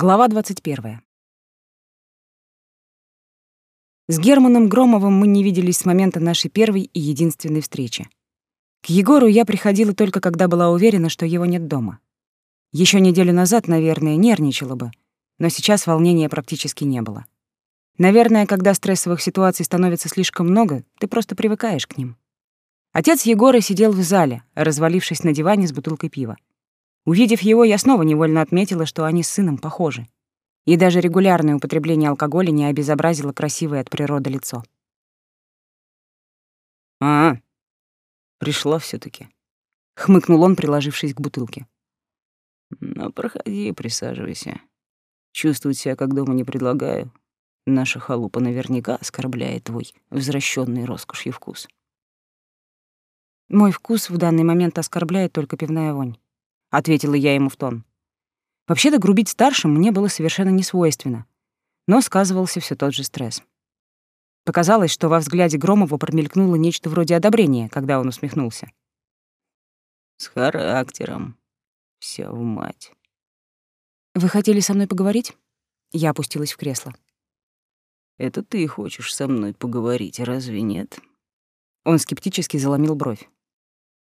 Глава 21. С Германом Громовым мы не виделись с момента нашей первой и единственной встречи. К Егору я приходила только когда была уверена, что его нет дома. Еще неделю назад, наверное, нервничала бы, но сейчас волнения практически не было. Наверное, когда стрессовых ситуаций становится слишком много, ты просто привыкаешь к ним. Отец Егора сидел в зале, развалившись на диване с бутылкой пива. Увидев его, я снова невольно отметила, что они с сыном похожи. И даже регулярное употребление алкоголя не обезобразило красивое от природы лицо. «А, пришла все таки хмыкнул он, приложившись к бутылке. «Ну, проходи, присаживайся. Чувствовать себя как дома не предлагаю. Наша халупа наверняка оскорбляет твой возвращенный роскошью вкус». «Мой вкус в данный момент оскорбляет только пивная вонь», — ответила я ему в тон. Вообще-то грубить старшим мне было совершенно не свойственно, но сказывался все тот же стресс. Показалось, что во взгляде Громова промелькнуло нечто вроде одобрения, когда он усмехнулся. «С характером. Вся в мать». «Вы хотели со мной поговорить?» Я опустилась в кресло. «Это ты хочешь со мной поговорить, разве нет?» Он скептически заломил бровь.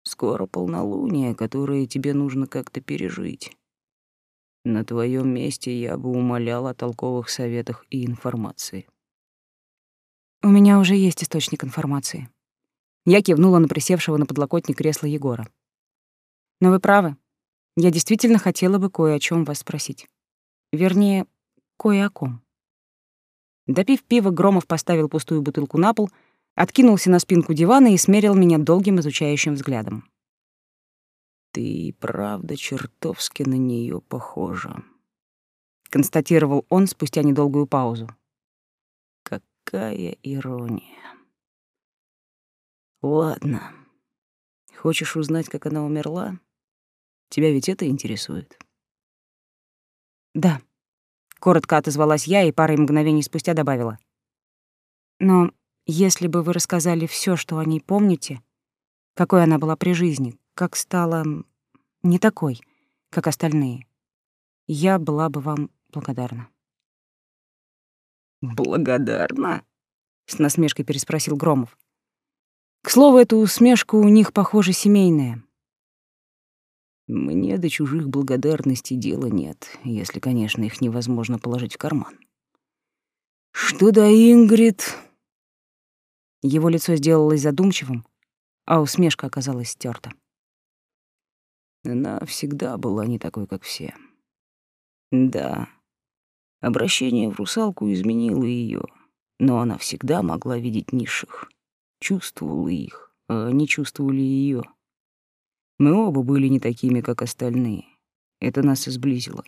Скоро полнолуние, которое тебе нужно как-то пережить. На твоем месте я бы умолял о толковых советах и информации. У меня уже есть источник информации. Я кивнула на присевшего на подлокотник кресла Егора. Но вы правы. Я действительно хотела бы кое о чем вас спросить. Вернее, кое о ком. Допив пива, Громов поставил пустую бутылку на пол — откинулся на спинку дивана и смерил меня долгим изучающим взглядом. «Ты правда чертовски на нее похожа», — констатировал он спустя недолгую паузу. «Какая ирония. Ладно. Хочешь узнать, как она умерла? Тебя ведь это интересует?» «Да», — коротко отозвалась я и парой мгновений спустя добавила. «Но если бы вы рассказали все, что о ней помните, какой она была при жизни, как стала не такой, как остальные, я была бы вам благодарна. «Благодарна?» — с насмешкой переспросил Громов. К слову, эта усмешка у них, похоже, семейная. Мне до чужих благодарностей дела нет, если, конечно, их невозможно положить в карман. Что до Ингрид, его лицо сделалось задумчивым, а усмешка оказалась стерта. Она всегда была не такой, как все. Да, обращение в русалку изменило ее, но она всегда могла видеть низших, чувствовала их, а они чувствовали ее. Мы оба были не такими, как остальные. Это нас и сблизило.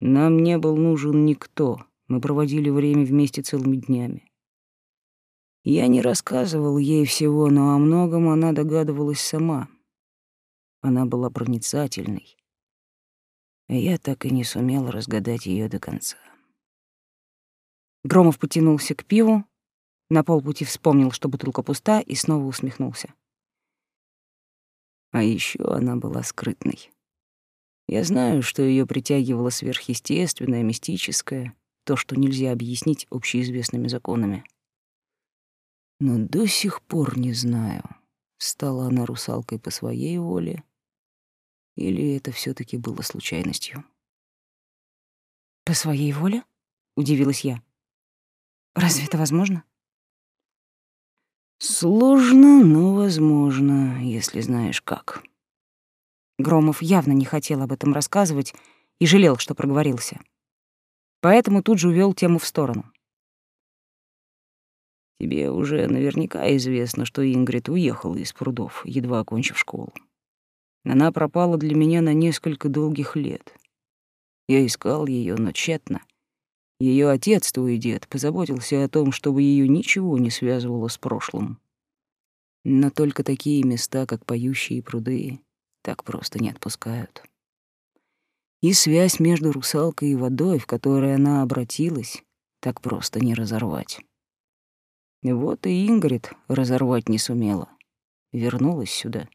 Нам не был нужен никто, мы проводили время вместе целыми днями. Я не рассказывал ей всего, но о многом она догадывалась сама. Она была проницательной. А я так и не сумел разгадать ее до конца. Громов потянулся к пиву, на полпути вспомнил, что бутылка пуста, и снова усмехнулся. А еще она была скрытной. Я знаю, что ее притягивало сверхъестественное, мистическое, то, что нельзя объяснить общеизвестными законами. Но до сих пор не знаю, стала она русалкой по своей воле или это все таки было случайностью. «По своей воле?» — удивилась я. «Разве это возможно?» «Сложно, но возможно, если знаешь как». Громов явно не хотел об этом рассказывать и жалел, что проговорился. Поэтому тут же увел тему в сторону. Тебе уже наверняка известно, что Ингрид уехала из прудов, едва окончив школу. Она пропала для меня на несколько долгих лет. Я искал ее, но тщетно. Ее отец, твой дед, позаботился о том, чтобы ее ничего не связывало с прошлым. Но только такие места, как поющие пруды, так просто не отпускают. И связь между русалкой и водой, в которой она обратилась, так просто не разорвать. Вот и Ингрид разорвать не сумела. Вернулась сюда.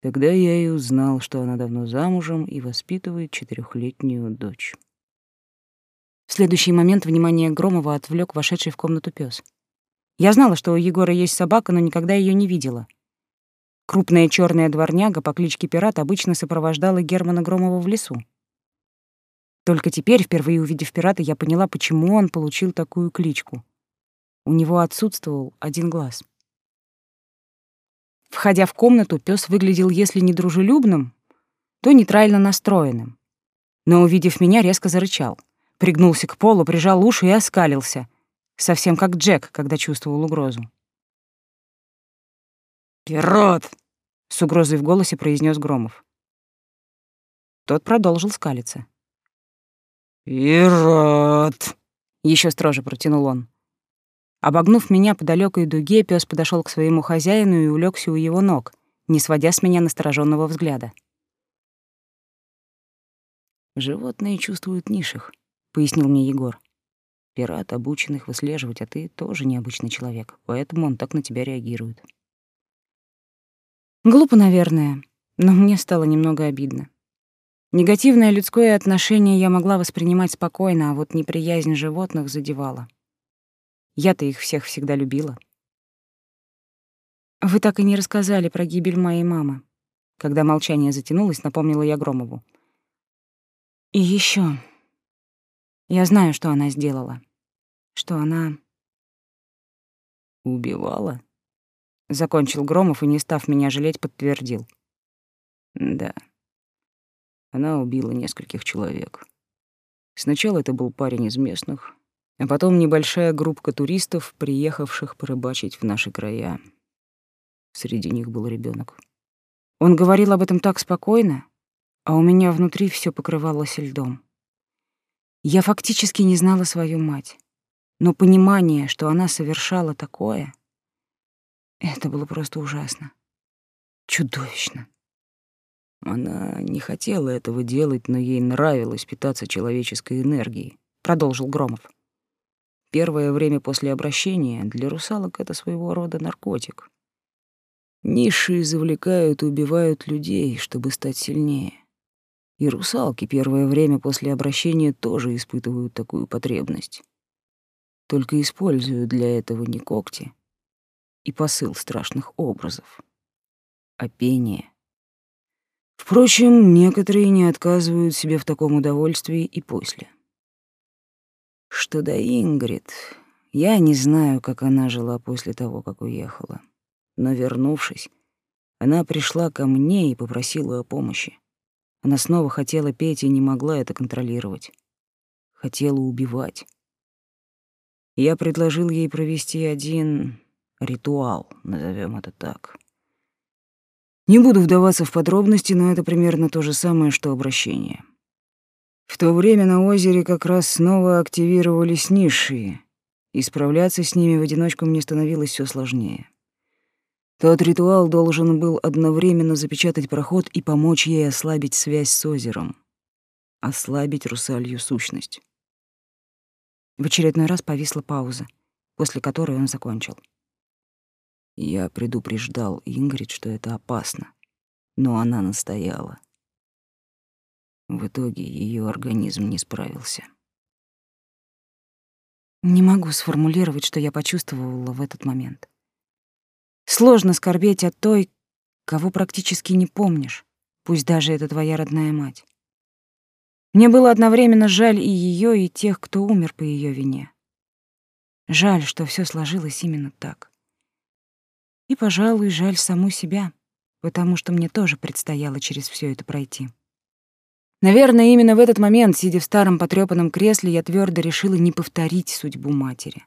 Тогда я и узнал, что она давно замужем и воспитывает четырехлетнюю дочь. В следующий момент внимание Громова отвлек вошедший в комнату пес. Я знала, что у Егора есть собака, но никогда ее не видела. Крупная черная дворняга по кличке Пират обычно сопровождала Германа Громова в лесу. Только теперь, впервые увидев пирата, я поняла, почему он получил такую кличку. У него отсутствовал один глаз. Входя в комнату, пес выглядел, если не дружелюбным, то нейтрально настроенным. Но, увидев меня, резко зарычал — пригнулся к полу, прижал уши и оскалился, совсем как Джек, когда чувствовал угрозу. «Пират!» — с угрозой в голосе произнес Громов. Тот продолжил скалиться. «Пират!» — еще строже протянул он. Обогнув меня по далекой дуге, пес подошел к своему хозяину и улегся у его ног, не сводя с меня настороженного взгляда. Животные чувствуют низших, — пояснил мне Егор. «Пират обучен их выслеживать, а ты тоже необычный человек, поэтому он так на тебя реагирует». Глупо, наверное, но мне стало немного обидно. Негативное людское отношение я могла воспринимать спокойно, а вот неприязнь животных задевала. Я-то их всех всегда любила. «Вы так и не рассказали про гибель моей мамы». Когда молчание затянулось, напомнила я Громову. «И еще. Я знаю, что она сделала. Что она... Убивала? Закончил Громов и, не став меня жалеть, подтвердил. Да. Она убила нескольких человек. Сначала это был парень из местных, а потом небольшая группа туристов, приехавших порыбачить в наши края. Среди них был ребенок. Он говорил об этом так спокойно, а у меня внутри все покрывалось льдом. Я фактически не знала свою мать, но понимание, что она совершала такое, это было просто ужасно. Чудовищно. Она не хотела этого делать, но ей нравилось питаться человеческой энергией, продолжил Громов. Первое время после обращения для русалок это своего рода наркотик. Низшие завлекают и убивают людей, чтобы стать сильнее. И русалки первое время после обращения тоже испытывают такую потребность. Только используют для этого не когти и посыл страшных образов, а пение. Впрочем, некоторые не отказывают себе в таком удовольствии и после. Что до Ингрид, я не знаю, как она жила после того, как уехала. Но, вернувшись, она пришла ко мне и попросила о помощи. Она снова хотела петь и не могла это контролировать. Хотела убивать. Я предложил ей провести один ритуал, назовем это так. Не буду вдаваться в подробности, но это примерно то же самое, что обращение. В то время на озере как раз снова активировались низшие, и справляться с ними в одиночку мне становилось все сложнее. Тот ритуал должен был одновременно запечатать проход и помочь ей ослабить связь с озером. Ослабить русалью сущность. В очередной раз повисла пауза, после которой он закончил. Я предупреждал Ингрид, что это опасно, но она настояла. В итоге ее организм не справился. Не могу сформулировать, что я почувствовала в этот момент. Сложно скорбеть о той, кого практически не помнишь, пусть даже это твоя родная мать. Мне было одновременно жаль и ее, и тех, кто умер по ее вине. Жаль, что все сложилось именно так. И, пожалуй, жаль саму себя, потому что мне тоже предстояло через все это пройти. Наверное, именно в этот момент, сидя в старом потрёпанном кресле, я твердо решила не повторить судьбу матери.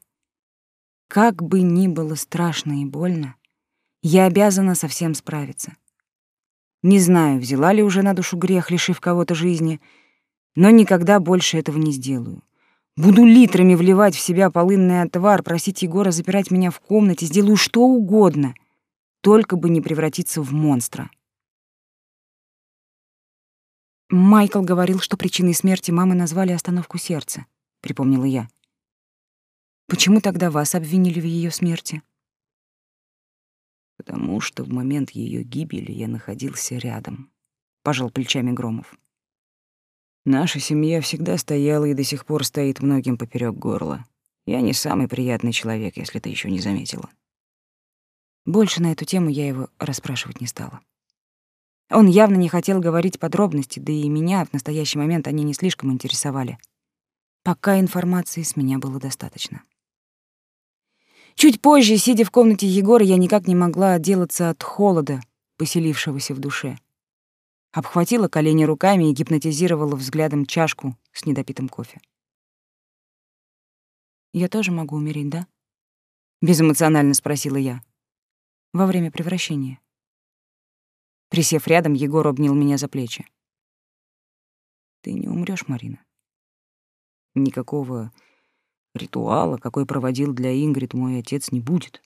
Как бы ни было страшно и больно, я обязана со всем справиться. Не знаю, взяла ли уже на душу грех, лишив кого-то жизни, но никогда больше этого не сделаю. Буду литрами вливать в себя полынный отвар, просить Егора запирать меня в комнате, сделаю что угодно, только бы не превратиться в монстра. Майкл говорил, что причиной смерти мамы назвали остановку сердца, припомнила я. Почему тогда вас обвинили в ее смерти? Потому что в момент ее гибели я находился рядом. Пожал плечами Громов. Наша семья всегда стояла и до сих пор стоит многим поперек горла. Я не самый приятный человек, если ты еще не заметила. Больше на эту тему я его расспрашивать не стала. Он явно не хотел говорить подробности, да и меня в настоящий момент они не слишком интересовали. Пока информации с меня было достаточно. Чуть позже, сидя в комнате Егора, я никак не могла отделаться от холода, поселившегося в душе. Обхватила колени руками и гипнотизировала взглядом чашку с недопитым кофе. «Я тоже могу умереть, да?» — безэмоционально спросила я. «Во время превращения». Присев рядом, Егор обнял меня за плечи. «Ты не умрёшь, Марина. Никакого ритуала, какой проводил для Ингрид мой отец, не будет.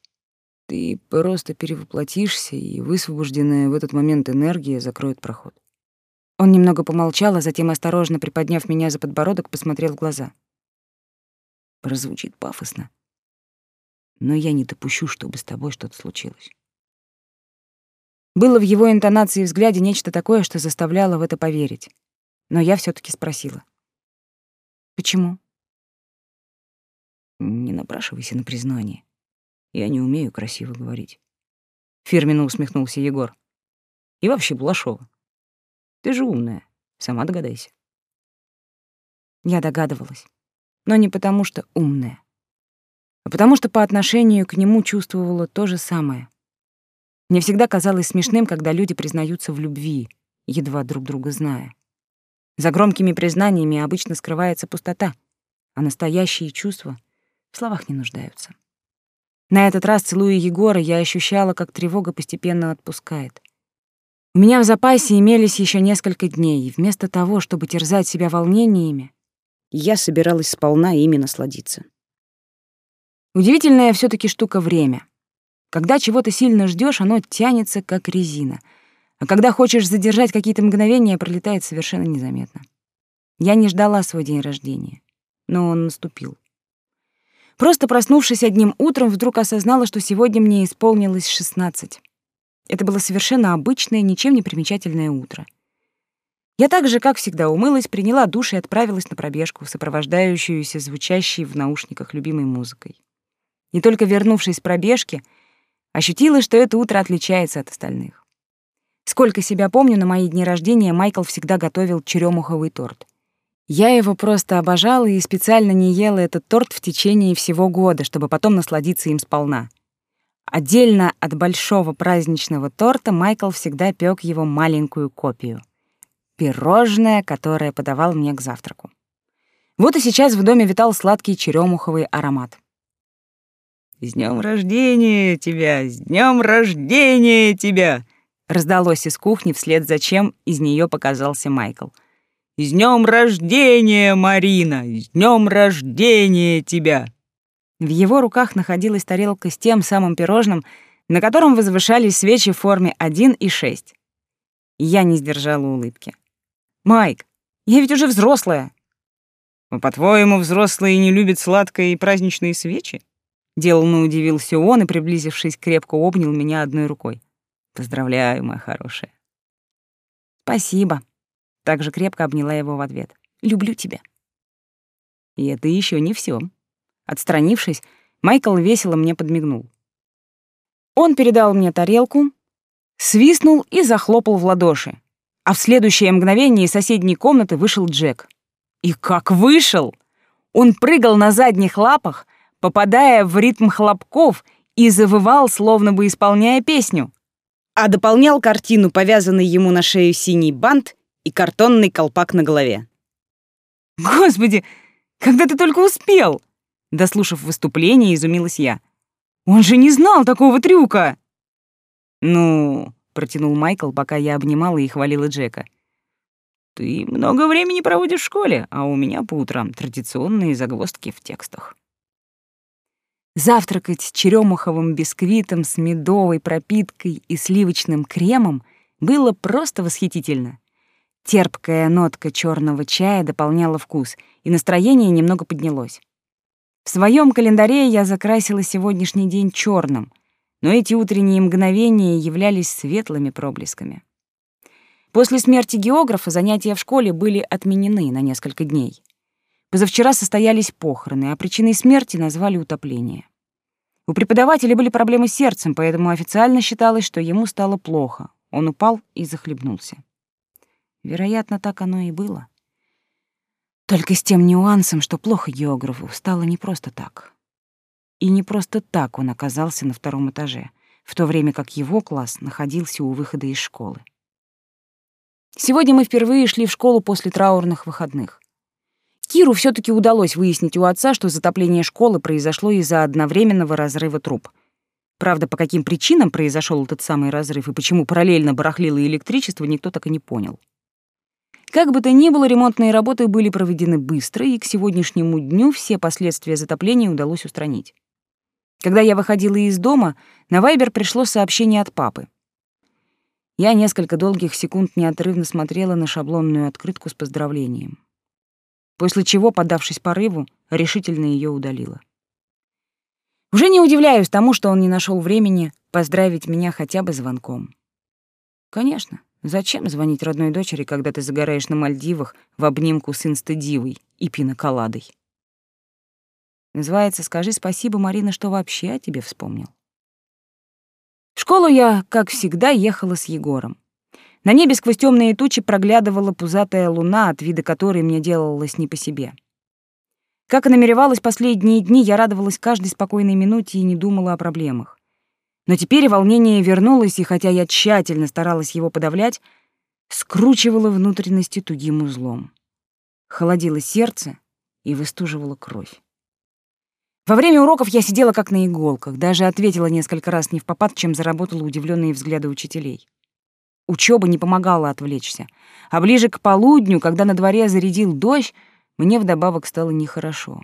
Ты просто перевоплотишься, и высвобожденная в этот момент энергия закроет проход». Он немного помолчал, а затем, осторожно приподняв меня за подбородок, посмотрел в глаза. Прозвучит пафосно, но я не допущу, чтобы с тобой что-то случилось. Было в его интонации и взгляде нечто такое, что заставляло в это поверить. Но я все таки спросила. «Почему?» «Не напрашивайся на признание. Я не умею красиво говорить». Фирменно усмехнулся Егор. «И вообще, Блашова, ты же умная, сама догадайся». Я догадывалась, но не потому что умная, а потому что по отношению к нему чувствовала то же самое — мне всегда казалось смешным, когда люди признаются в любви, едва друг друга зная. За громкими признаниями обычно скрывается пустота, а настоящие чувства в словах не нуждаются. На этот раз, целуя Егора, я ощущала, как тревога постепенно отпускает. У меня в запасе имелись еще несколько дней, и вместо того, чтобы терзать себя волнениями, я собиралась сполна ими насладиться. Удивительная все таки штука время. Когда чего-то сильно ждешь, оно тянется, как резина. А когда хочешь задержать какие-то мгновения, пролетает совершенно незаметно. Я не ждала свой день рождения, но он наступил. Просто проснувшись одним утром, вдруг осознала, что сегодня мне исполнилось 16. Это было совершенно обычное, ничем не примечательное утро. Я так же, как всегда, умылась, приняла душ и отправилась на пробежку, сопровождающуюся звучащей в наушниках любимой музыкой. И только вернувшись с пробежки — Ощутила, что это утро отличается от остальных. Сколько себя помню, на мои дни рождения Майкл всегда готовил черемуховый торт. Я его просто обожала и специально не ела этот торт в течение всего года, чтобы потом насладиться им сполна. Отдельно от большого праздничного торта Майкл всегда пек его маленькую копию. Пирожное, которое подавал мне к завтраку. Вот и сейчас в доме витал сладкий черемуховый аромат. «С днем рождения тебя! С днем рождения тебя!» Раздалось из кухни, вслед за чем из нее показался Майкл. «С днем рождения, Марина! С днем рождения тебя!» В его руках находилась тарелка с тем самым пирожным, на котором возвышались свечи в форме 1 и 6. Я не сдержала улыбки. «Майк, я ведь уже взрослая!» «По-твоему, взрослые не любят сладкое и праздничные свечи?» Деланно удивился он и, приблизившись, крепко обнял меня одной рукой. «Поздравляю, моя хорошая». «Спасибо». Также крепко обняла его в ответ. «Люблю тебя». И это еще не все. Отстранившись, Майкл весело мне подмигнул. Он передал мне тарелку, свистнул и захлопал в ладоши. А в следующее мгновение из соседней комнаты вышел Джек. И как вышел! Он прыгал на задних лапах, попадая в ритм хлопков и завывал, словно бы исполняя песню. А дополнял картину повязанный ему на шею синий бант и картонный колпак на голове. «Господи, когда ты только успел!» Дослушав выступление, изумилась я. «Он же не знал такого трюка!» «Ну...» — протянул Майкл, пока я обнимала и хвалила Джека. «Ты много времени проводишь в школе, а у меня по утрам традиционные загвоздки в текстах». Завтракать черемуховым бисквитом с медовой пропиткой и сливочным кремом было просто восхитительно. Терпкая нотка черного чая дополняла вкус, и настроение немного поднялось. В своем календаре я закрасила сегодняшний день черным, но эти утренние мгновения являлись светлыми проблесками. После смерти географа занятия в школе были отменены на несколько дней. Позавчера состоялись похороны, а причиной смерти назвали утопление. У преподавателя были проблемы с сердцем, поэтому официально считалось, что ему стало плохо. Он упал и захлебнулся. Вероятно, так оно и было. Только с тем нюансом, что плохо географу стало не просто так. И не просто так он оказался на втором этаже, в то время как его класс находился у выхода из школы. Сегодня мы впервые шли в школу после траурных выходных. Киру все таки удалось выяснить у отца, что затопление школы произошло из-за одновременного разрыва труб. Правда, по каким причинам произошел этот самый разрыв и почему параллельно барахлило электричество, никто так и не понял. Как бы то ни было, ремонтные работы были проведены быстро, и к сегодняшнему дню все последствия затопления удалось устранить. Когда я выходила из дома, на Вайбер пришло сообщение от папы. Я несколько долгих секунд неотрывно смотрела на шаблонную открытку с поздравлением. После чего, подавшись порыву, решительно ее удалила. Уже не удивляюсь тому, что он не нашел времени поздравить меня хотя бы звонком. Конечно, зачем звонить родной дочери, когда ты загораешь на Мальдивах в обнимку с инстадивой и пиноколадой? Называется «Скажи спасибо, Марина, что вообще о тебе вспомнил». В школу я, как всегда, ехала с Егором. На небе сквозь темные тучи проглядывала пузатая луна, от вида которой мне делалось не по себе. Как и намеревалась последние дни, я радовалась каждой спокойной минуте и не думала о проблемах. Но теперь волнение вернулось, и хотя я тщательно старалась его подавлять, скручивала внутренности тугим узлом. Холодило сердце и выстуживало кровь. Во время уроков я сидела как на иголках, даже ответила несколько раз не в попад, чем заработала удивленные взгляды учителей. Учеба не помогала отвлечься, а ближе к полудню, когда на дворе зарядил дождь, мне вдобавок стало нехорошо.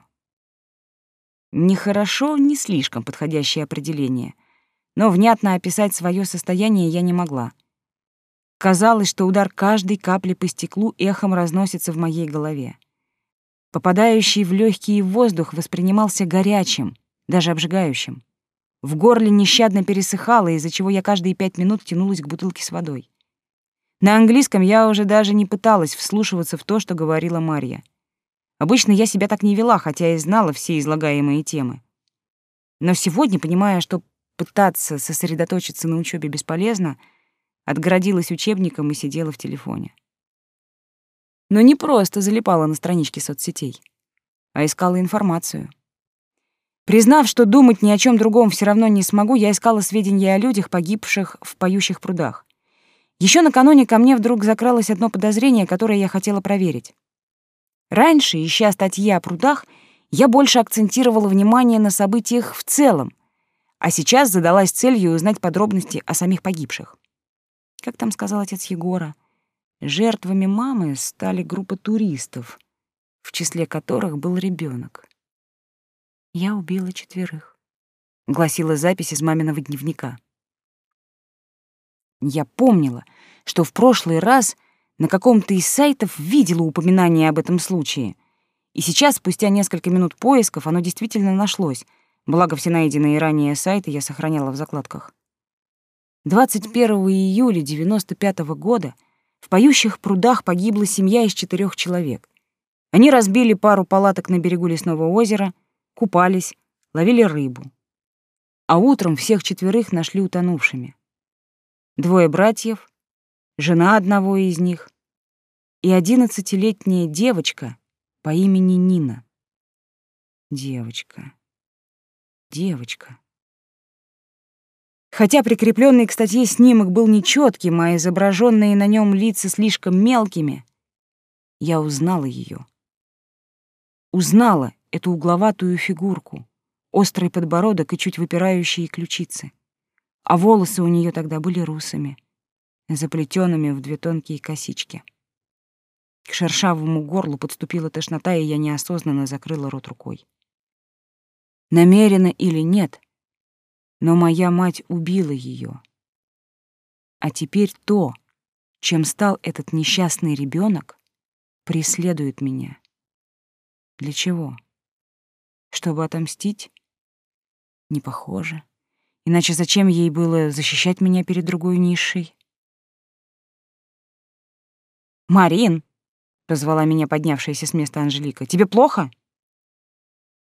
Нехорошо — не слишком подходящее определение, но внятно описать свое состояние я не могла. Казалось, что удар каждой капли по стеклу эхом разносится в моей голове. Попадающий в легкий воздух воспринимался горячим, даже обжигающим. В горле нещадно пересыхало, из-за чего я каждые пять минут тянулась к бутылке с водой. На английском я уже даже не пыталась вслушиваться в то, что говорила Марья. Обычно я себя так не вела, хотя и знала все излагаемые темы. Но сегодня, понимая, что пытаться сосредоточиться на учебе бесполезно, отгородилась учебником и сидела в телефоне но не просто залипала на странички соцсетей, а искала информацию. Признав, что думать ни о чем другом все равно не смогу, я искала сведения о людях, погибших в поющих прудах. Еще накануне ко мне вдруг закралось одно подозрение, которое я хотела проверить. Раньше, ища статьи о прудах, я больше акцентировала внимание на событиях в целом, а сейчас задалась целью узнать подробности о самих погибших. Как там сказал отец Егора? Жертвами мамы стали группа туристов, в числе которых был ребенок. «Я убила четверых», — гласила запись из маминого дневника. Я помнила, что в прошлый раз на каком-то из сайтов видела упоминание об этом случае, и сейчас, спустя несколько минут поисков, оно действительно нашлось, благо все найденные ранее сайты я сохраняла в закладках. 21 июля 95 -го года в поющих прудах погибла семья из четырех человек. Они разбили пару палаток на берегу лесного озера, купались, ловили рыбу. А утром всех четверых нашли утонувшими. Двое братьев, жена одного из них и одиннадцатилетняя девочка по имени Нина. Девочка. Девочка. Хотя прикрепленный к статье снимок был нечетким, а изображенные на нем лица слишком мелкими, я узнала ее. Узнала эту угловатую фигурку, острый подбородок и чуть выпирающие ключицы. А волосы у нее тогда были русыми, заплетенными в две тонкие косички. К шершавому горлу подступила тошнота, и я неосознанно закрыла рот рукой. Намеренно или нет, но моя мать убила ее. А теперь то, чем стал этот несчастный ребенок, преследует меня. Для чего? Чтобы отомстить? Не похоже. Иначе зачем ей было защищать меня перед другой низшей? «Марин!» — позвала меня поднявшаяся с места Анжелика. «Тебе плохо?»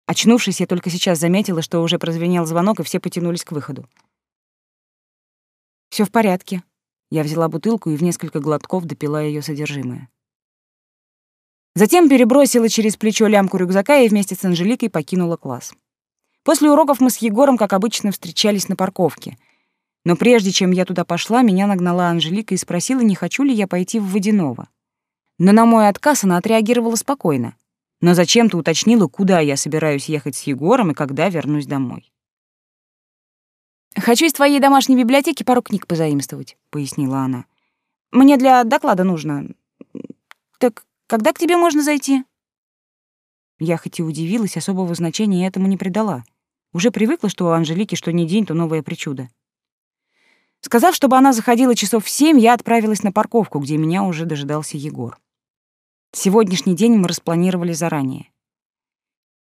Очнувшись, я только сейчас заметила, что уже прозвенел звонок, и все потянулись к выходу. Все в порядке». Я взяла бутылку и в несколько глотков допила ее содержимое. Затем перебросила через плечо лямку рюкзака и вместе с Анжеликой покинула класс. После уроков мы с Егором, как обычно, встречались на парковке. Но прежде чем я туда пошла, меня нагнала Анжелика и спросила, не хочу ли я пойти в Водяново. Но на мой отказ она отреагировала спокойно. Но зачем-то уточнила, куда я собираюсь ехать с Егором и когда вернусь домой. «Хочу из твоей домашней библиотеки пару книг позаимствовать», — пояснила она. «Мне для доклада нужно. Так когда к тебе можно зайти?» Я хоть и удивилась, особого значения этому не придала. Уже привыкла, что у Анжелики что ни день, то новая причуда. Сказав, чтобы она заходила часов в семь, я отправилась на парковку, где меня уже дожидался Егор. Сегодняшний день мы распланировали заранее.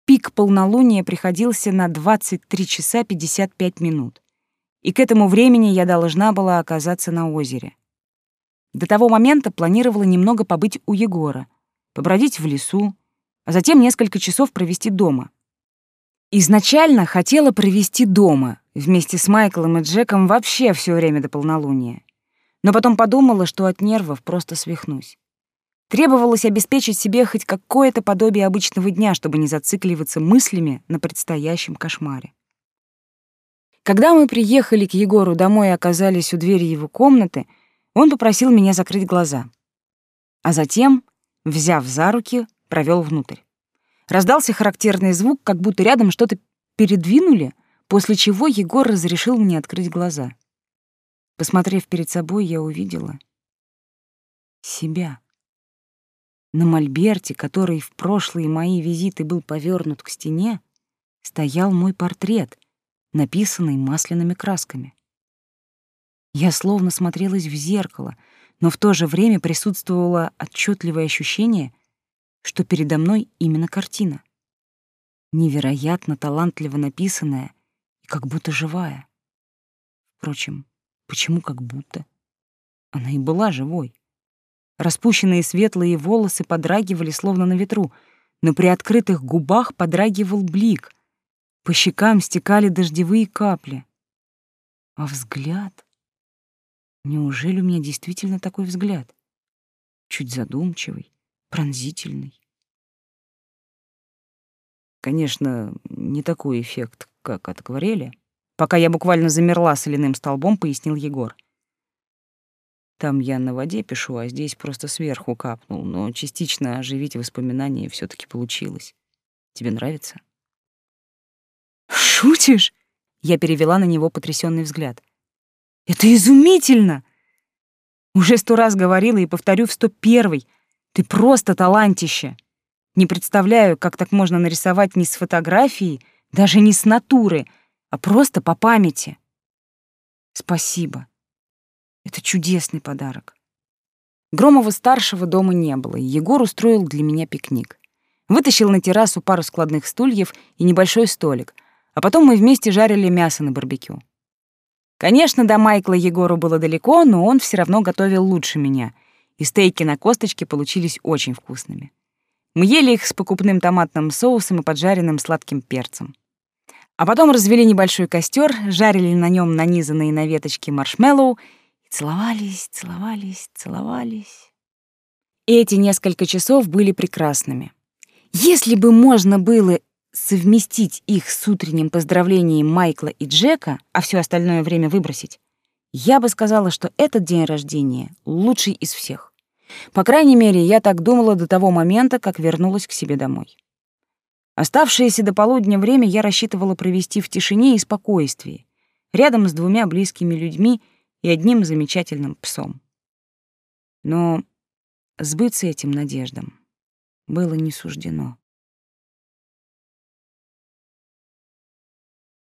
Пик полнолуния приходился на 23 часа 55 минут, и к этому времени я должна была оказаться на озере. До того момента планировала немного побыть у Егора, побродить в лесу, а затем несколько часов провести дома. Изначально хотела провести дома, вместе с Майклом и Джеком вообще все время до полнолуния. Но потом подумала, что от нервов просто свихнусь. Требовалось обеспечить себе хоть какое-то подобие обычного дня, чтобы не зацикливаться мыслями на предстоящем кошмаре. Когда мы приехали к Егору домой и оказались у двери его комнаты, он попросил меня закрыть глаза. А затем, взяв за руки, провел внутрь. Раздался характерный звук, как будто рядом что-то передвинули, после чего Егор разрешил мне открыть глаза. Посмотрев перед собой, я увидела себя. На мольберте, который в прошлые мои визиты был повернут к стене, стоял мой портрет, написанный масляными красками. Я словно смотрелась в зеркало, но в то же время присутствовало отчетливое ощущение — что передо мной именно картина. Невероятно талантливо написанная и как будто живая. Впрочем, почему как будто? Она и была живой. Распущенные светлые волосы подрагивали, словно на ветру, но при открытых губах подрагивал блик. По щекам стекали дождевые капли. А взгляд? Неужели у меня действительно такой взгляд? Чуть задумчивый, пронзительный. Конечно, не такой эффект, как от акварели. Пока я буквально замерла соляным столбом, пояснил Егор. Там я на воде пишу, а здесь просто сверху капнул, но частично оживить воспоминания все таки получилось. Тебе нравится? Шутишь? Я перевела на него потрясенный взгляд. Это изумительно! Уже сто раз говорила и повторю в сто первый. Ты просто талантище. Не представляю, как так можно нарисовать не с фотографии, даже не с натуры, а просто по памяти. Спасибо. Это чудесный подарок. Громова-старшего дома не было, и Егор устроил для меня пикник. Вытащил на террасу пару складных стульев и небольшой столик, а потом мы вместе жарили мясо на барбекю. Конечно, до Майкла Егору было далеко, но он все равно готовил лучше меня — и стейки на косточке получились очень вкусными. Мы ели их с покупным томатным соусом и поджаренным сладким перцем. А потом развели небольшой костер, жарили на нем нанизанные на веточки маршмеллоу и целовались, целовались, целовались. Эти несколько часов были прекрасными. Если бы можно было совместить их с утренним поздравлением Майкла и Джека, а все остальное время выбросить, я бы сказала, что этот день рождения лучший из всех. По крайней мере, я так думала до того момента, как вернулась к себе домой. Оставшееся до полудня время я рассчитывала провести в тишине и спокойствии, рядом с двумя близкими людьми и одним замечательным псом. Но сбыться этим надеждам было не суждено.